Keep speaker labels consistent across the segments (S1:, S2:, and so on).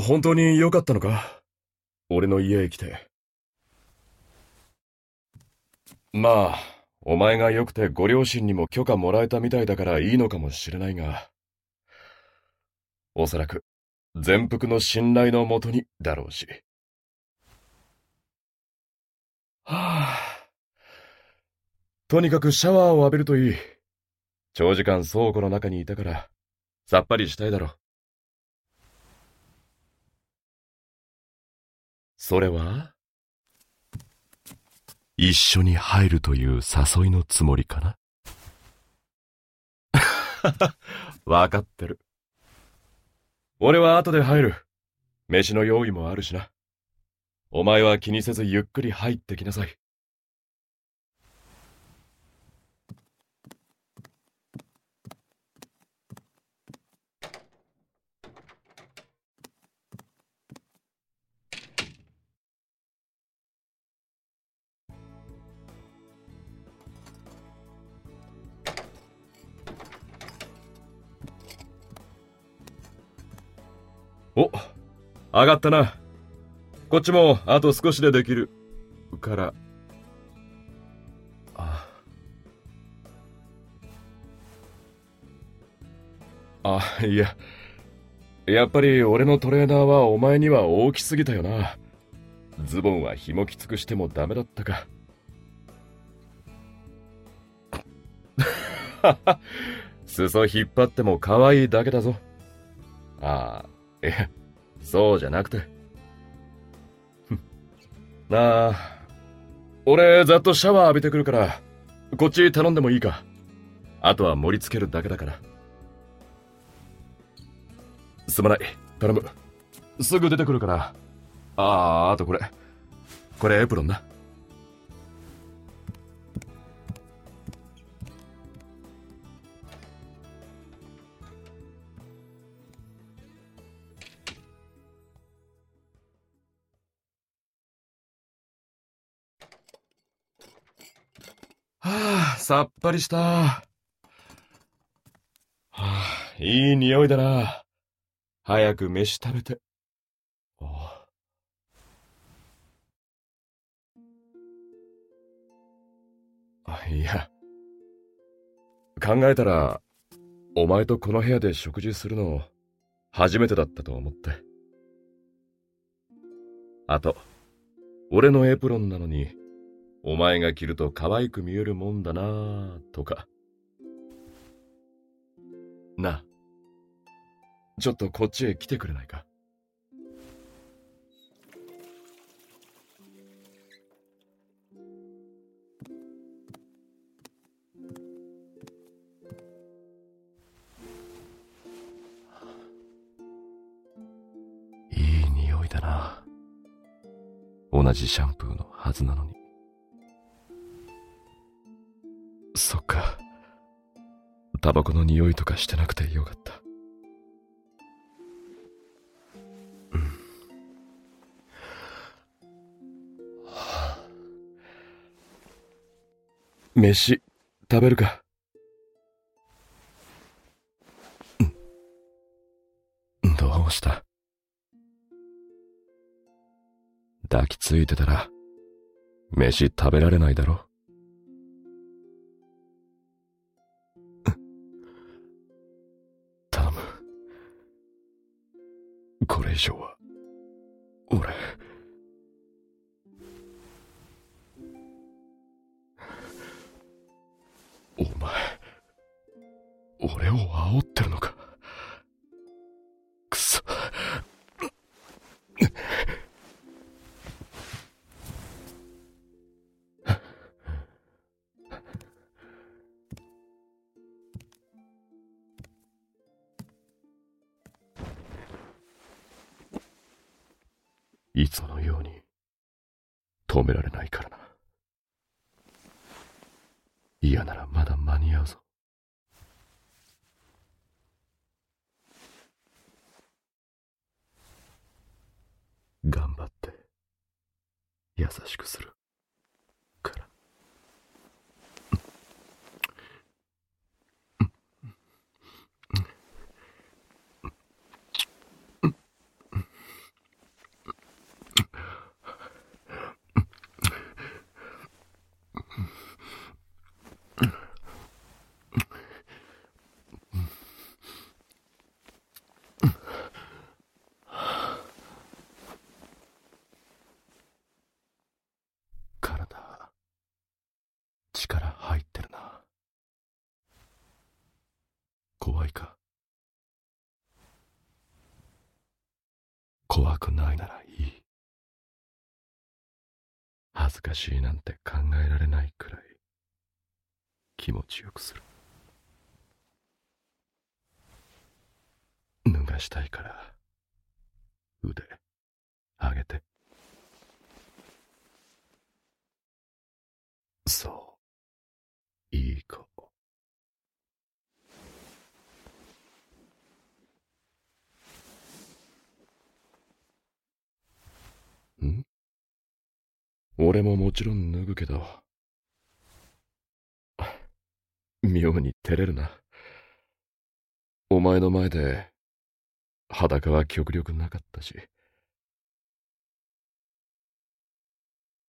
S1: 本当に良かったのか？俺の家へ来て。まあ、お前が良くてご両親にも許可もらえたみたいだからいいのかもしれないが、おそらく全幅の信頼のもとにだろうし。はあ。とにかくシャワーを浴びるといい。長時間倉庫の中にいたから、さっぱりしたいだろう。それは？一緒に入るという誘いのつもりかな？わかってる。俺は後で入る。飯の用意もあるしな。お前は気にせずゆっくり入ってきなさい。上がったな。こっちもあと少しでできる。から。あ。あ、いや。やっぱり俺のトレーナーはお前には大きすぎたよな。ズボンは紐きつくしてもダメだったか。裾引っ張っても可愛いだけだぞ。ああ。いや、そうじゃなくて。なあ、俺ざっとシャワー浴びてくるから、こっち頼んでもいいか。あとは盛り付けるだけだから。すまない。頼む。すぐ出てくるから。ああ、あとこれ。これエプロンな。さっぱりした。はあ、いい匂いだな。早く飯食べて。あいや、考えたら、お前とこの部屋で食事するの、初めてだったと思って。あと、俺のエプロンなのに、お前が着ると可愛く見えるもんだなとか。なあ、ちょっとこっちへ来てくれないかいい匂いだな。同じシャンプーのはずなのに。そっか。タバコの匂いとかしてなくてよかった。うん。はあ、飯、食べるか。うん。どうした？抱きついてたら、飯食べられないだろ。これ以上は、俺、お前、俺を煽ってるのか？怖くないならいい。恥ずかしいなんて考えられないくらい気持ちよくする。脱がしたいから腕上げて。そう。いい子。ん俺ももちろん脱ぐけど。妙に照れるな。お前の前で裸は極力なかったし。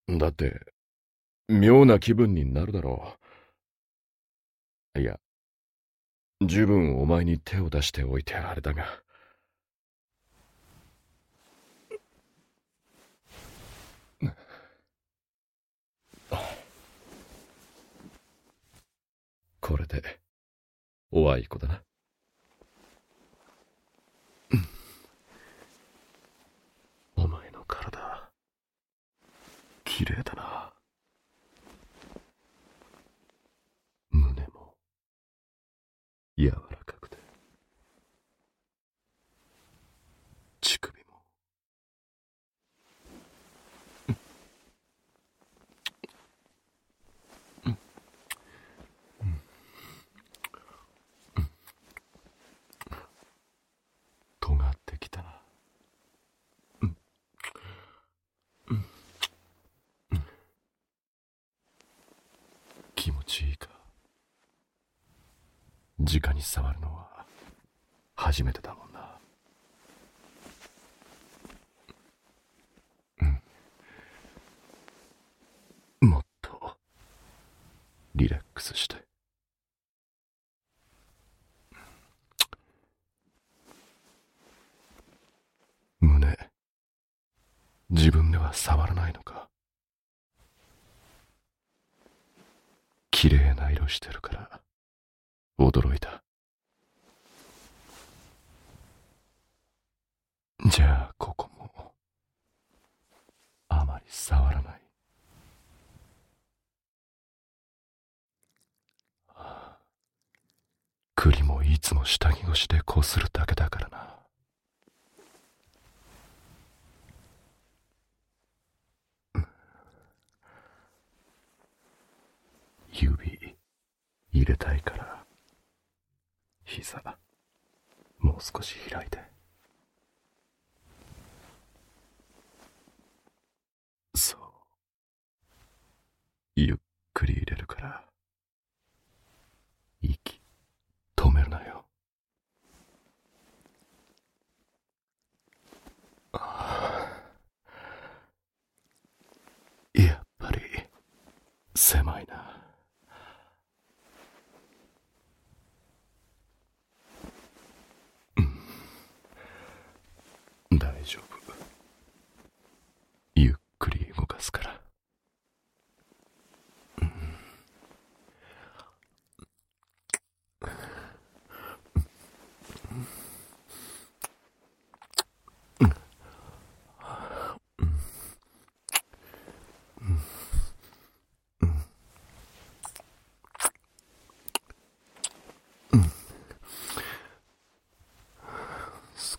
S1: だって、妙な気分になるだろう。いや、十分お前に手を出しておいてあれだが。これで、おあいこだな。お前の体、綺麗だな。胸も、柔らかくて、乳首も、尖ってきたな。気持ちいいか直に触るのは初めてだもんな。うん。もっとリラックスして。胸自分では触らないのか。綺麗な色してるから驚いたじゃあここもあまり触らない栗もいつも下着越しでこするだけだからな。指入れたいから膝もう少し開いてそうゆっくり入れるから息止めるなよやっぱり狭いな大丈夫ゆっくり動かすから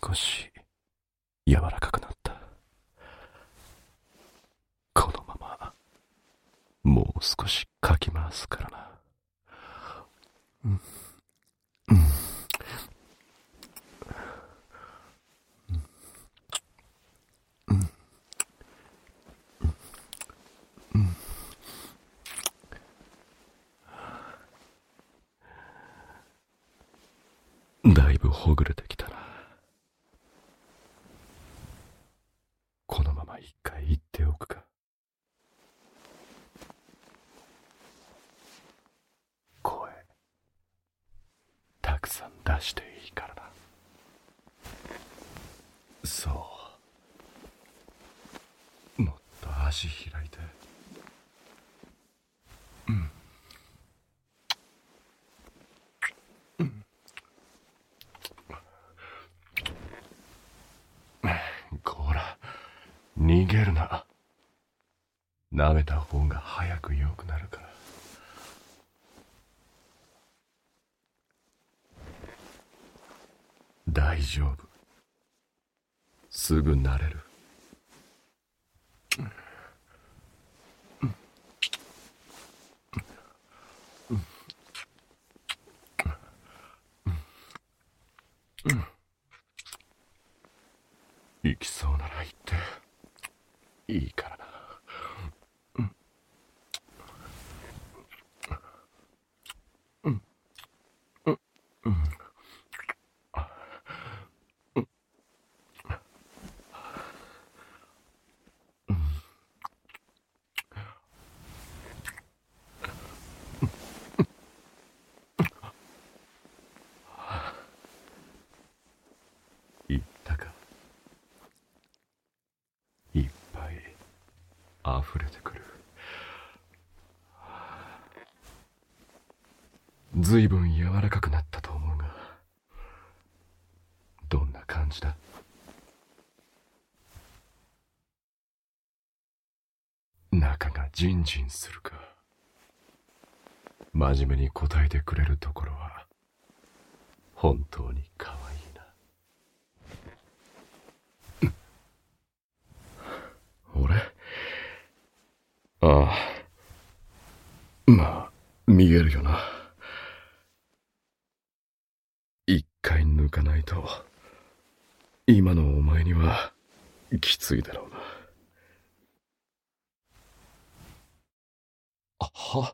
S1: 少し柔らかくなった。このままもう少しかき回すからな。さん出していいからだそう。もっと足開いて。うん。こら逃げるな舐めた方が早く良くなるからすぐ慣れる。行きそうなら行っていいからな。行ったかいっぱい溢れてくるずいぶん柔らかくなったと思うがどんな感じだ？中がジンジンするか真面目に答えてくれるところは本当に可愛いな俺？ああ。まあ、見えるよな。一かないと、今のお前には、きついだろうな。あ、は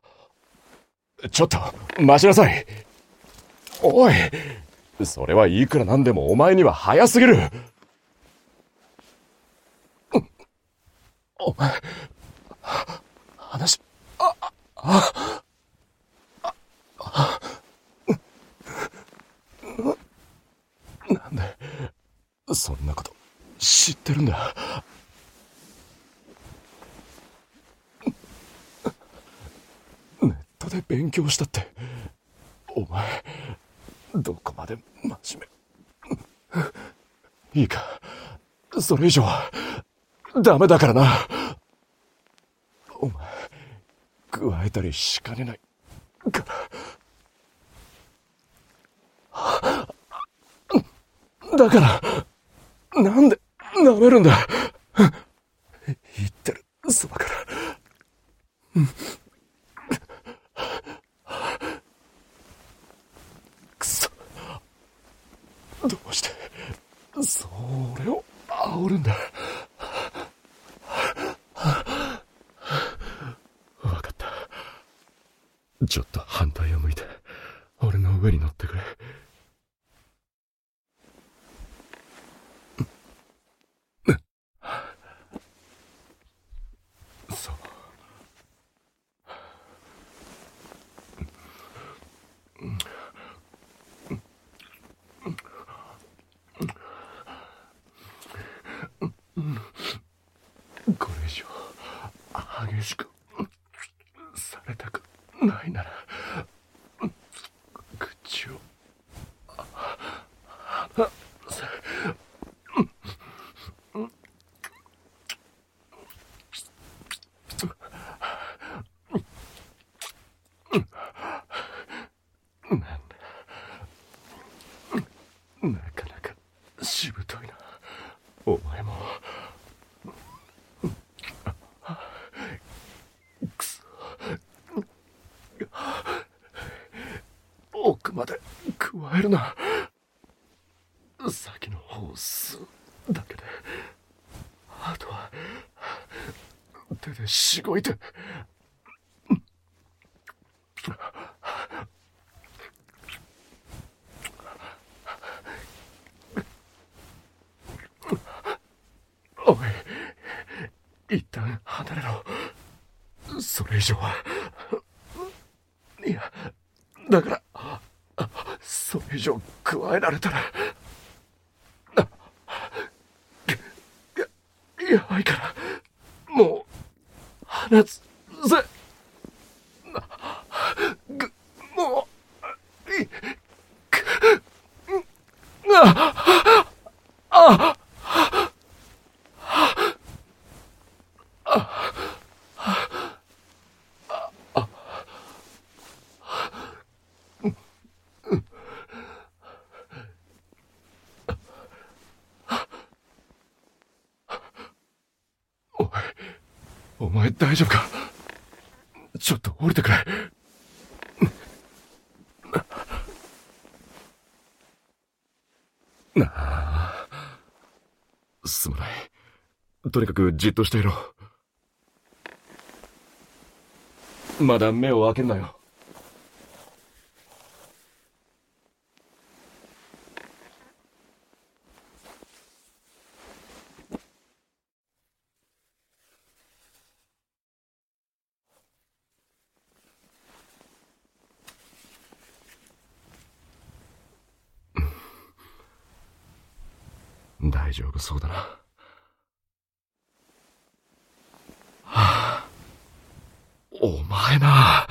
S1: ちょっと、待ちなさい。おい、それはいくらなんでもお前には早すぎる。お前、話、あ、あ、あ、なんで、そんなこと知ってるんだ。ネットで勉強したって、お前、どこまで真面目。いいか、それ以上は、ダメだからな。お前、加えたりしかねない。から。だから、なんで、舐めるんだ？言ってる、そばから。くそ。どうして、それを煽るんだ。わかった。ちょっと反対を向いて、俺の上に乗ってくれ。そう。これ以上激しくされたくないなら口を離せなんだなかなかしぶといなお前もくそ奥まで加えるな。先の方を吸うだけで。あとは手でしごいておい一旦離れろそれ以上はいやだからあそれ以上加えられたらあややばいからもう放つぜ。ぐもういくああ前大丈夫か？ちょっと降りてくれ。なあ。すまない。とにかくじっとしていろ。まだ目を開けんなよ。大丈夫そうだな。はあ、お前な。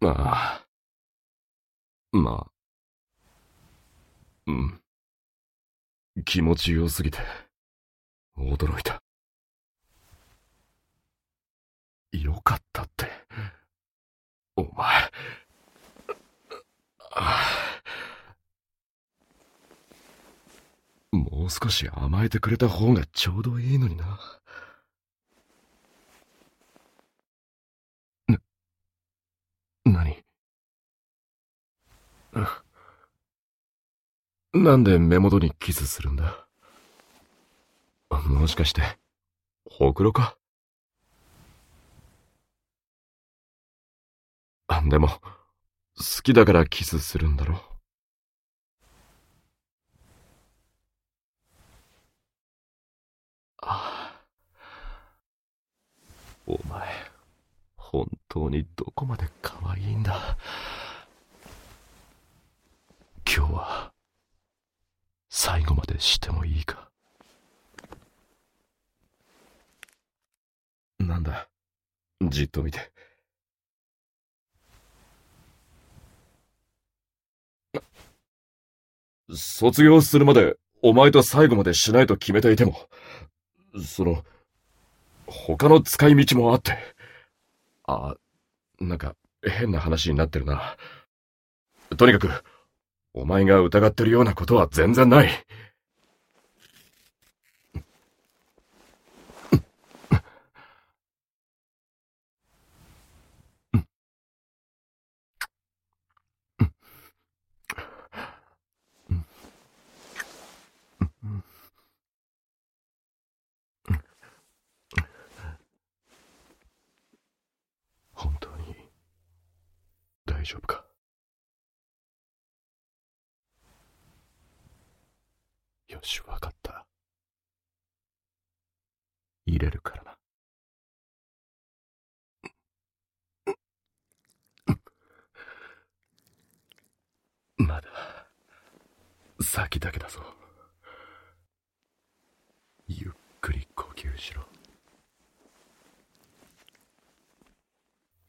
S1: まあ。まあ。うん。気持ちよすぎて、驚いた。よかったって。お前。もう少し甘えてくれた方がちょうどいいのにな。な、何？なんで目元にキスするんだ？もしかして、ほくろか？でも、好きだからキスするんだろ？ああ。お前、本当にどこまで可愛いんだ？今日は、最後までしてもいいか？なんだ、じっと見て。卒業するまでお前と最後までしないと決めていても、その、他の使い道もあって。あ、なんか変な話になってるな。とにかく、お前が疑ってるようなことは全然ない。丈夫か？よし、わかった。入れるからな。まだ、先だけだぞ。ゆっくり呼吸しろ。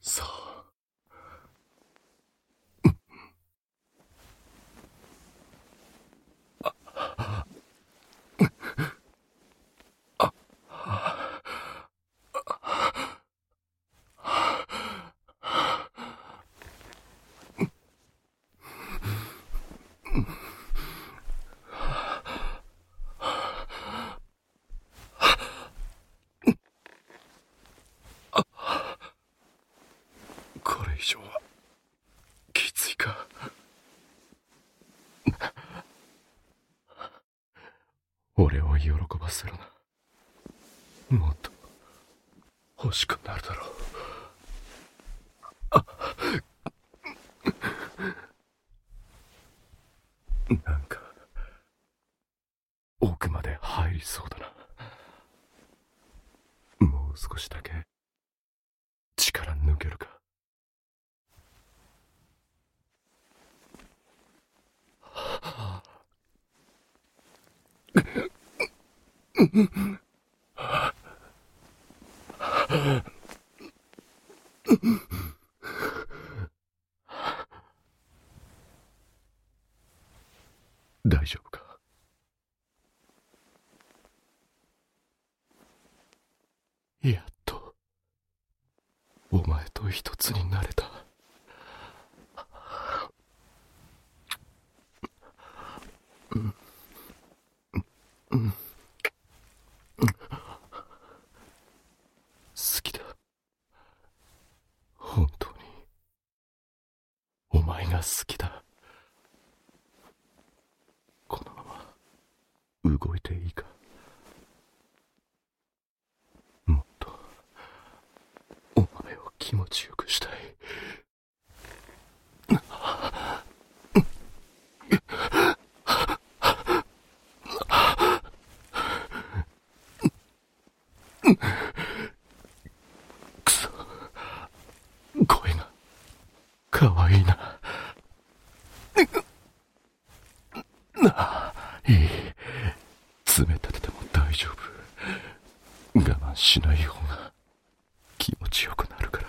S1: そう。俺を喜ばせるな。もっと欲しくなるだろう。あなんか、奥まで入りそうだな。もう少しだけ、力抜けるか。大丈夫か？やっとお前と一つになれた。
S2: が好きだ。このまま動いていいか。もっと、お前を気持ちよくしたい。くそ、声が、かわいいな。なあ、いい。冷たてても大丈夫。我慢しない方が気持ちよくなるから。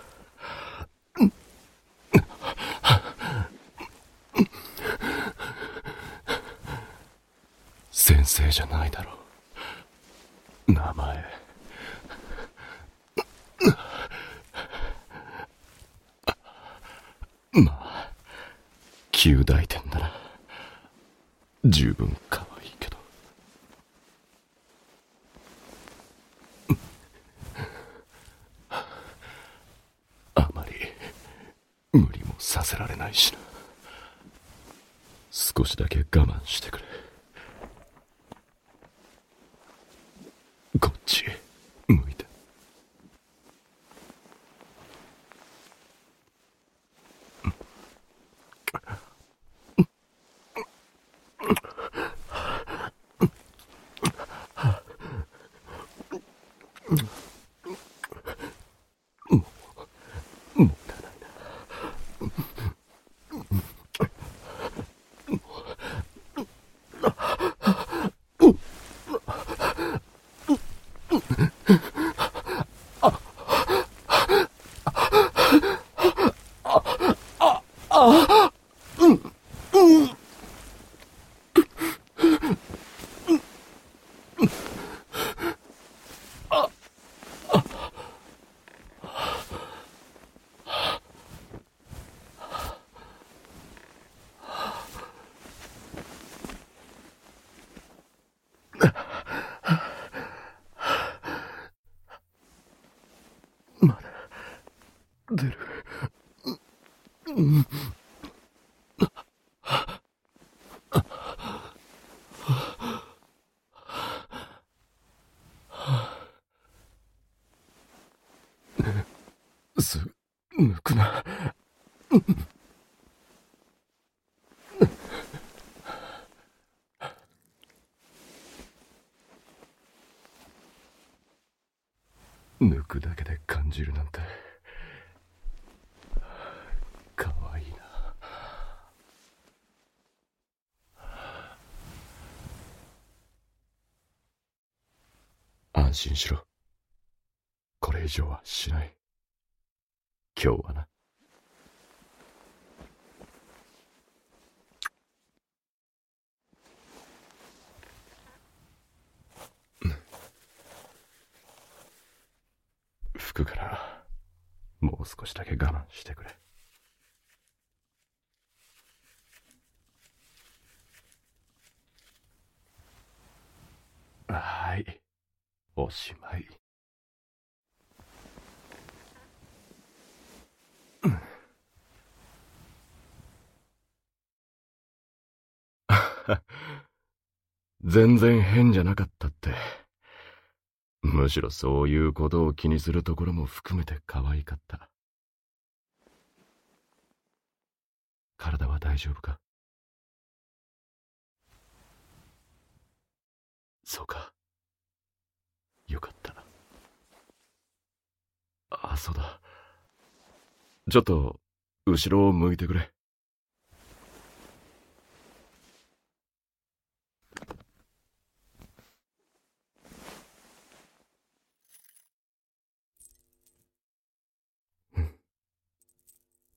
S2: 先生じゃないだろう。名前。まあ、旧大点なら、十分可愛いけど。あまり、無理もさせられないしな。少しだけ我慢してくれ。こっち、向いて。もったいないな。まだ、出る。す、抜くな。抜くだけで感じるなんて。かわいいな。安心しろ。これ以上はしない。今日はな。服から、もう少しだけ我慢してくれ。はい。おしまい。全然変じゃなかったって。むしろそういうことを気にするところも含めて可愛かった。体は大丈夫か？そうか。よかった。あ、そうだ。ちょっと、後ろを向いてくれ。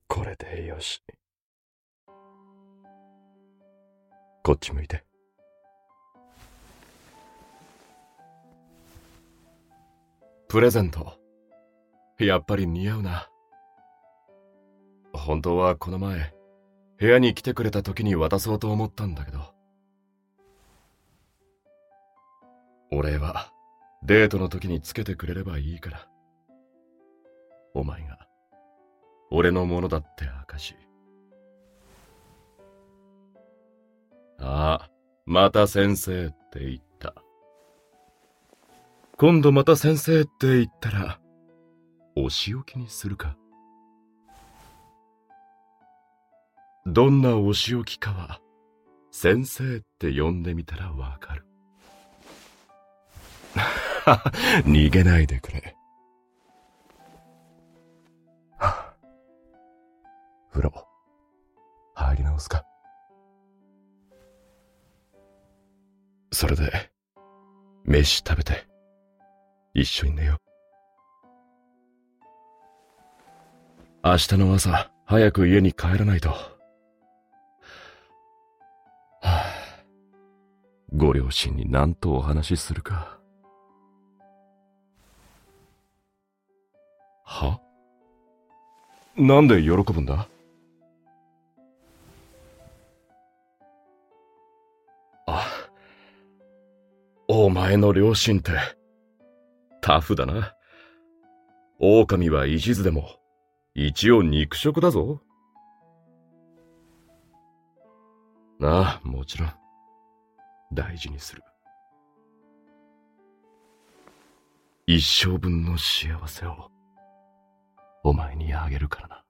S2: これでよし。こっち向いて。プレゼント。やっぱり似合うな。本当はこの前、部屋に来てくれた時に渡そうと思ったんだけど。お礼は、デートの時につけてくれればいいから。お前が、俺のものだって証。ああ、また先生って言った。今度また先生って言ったら、お仕置きにするか。どんなお仕置きかは、先生って呼んでみたらわかる。逃げないでくれ。風呂、入り直すか。それで、飯食べて、一緒に寝よう。明日の朝、早く家に帰らないと。はあ、ご両親に何とお話しするか。は？なんで喜ぶんだ？あ、お前の両親って、タフだな。狼は一途でも、一応肉食だぞ。ああ、もちろん。大事にする。一生分の幸せを、お前にあげるからな。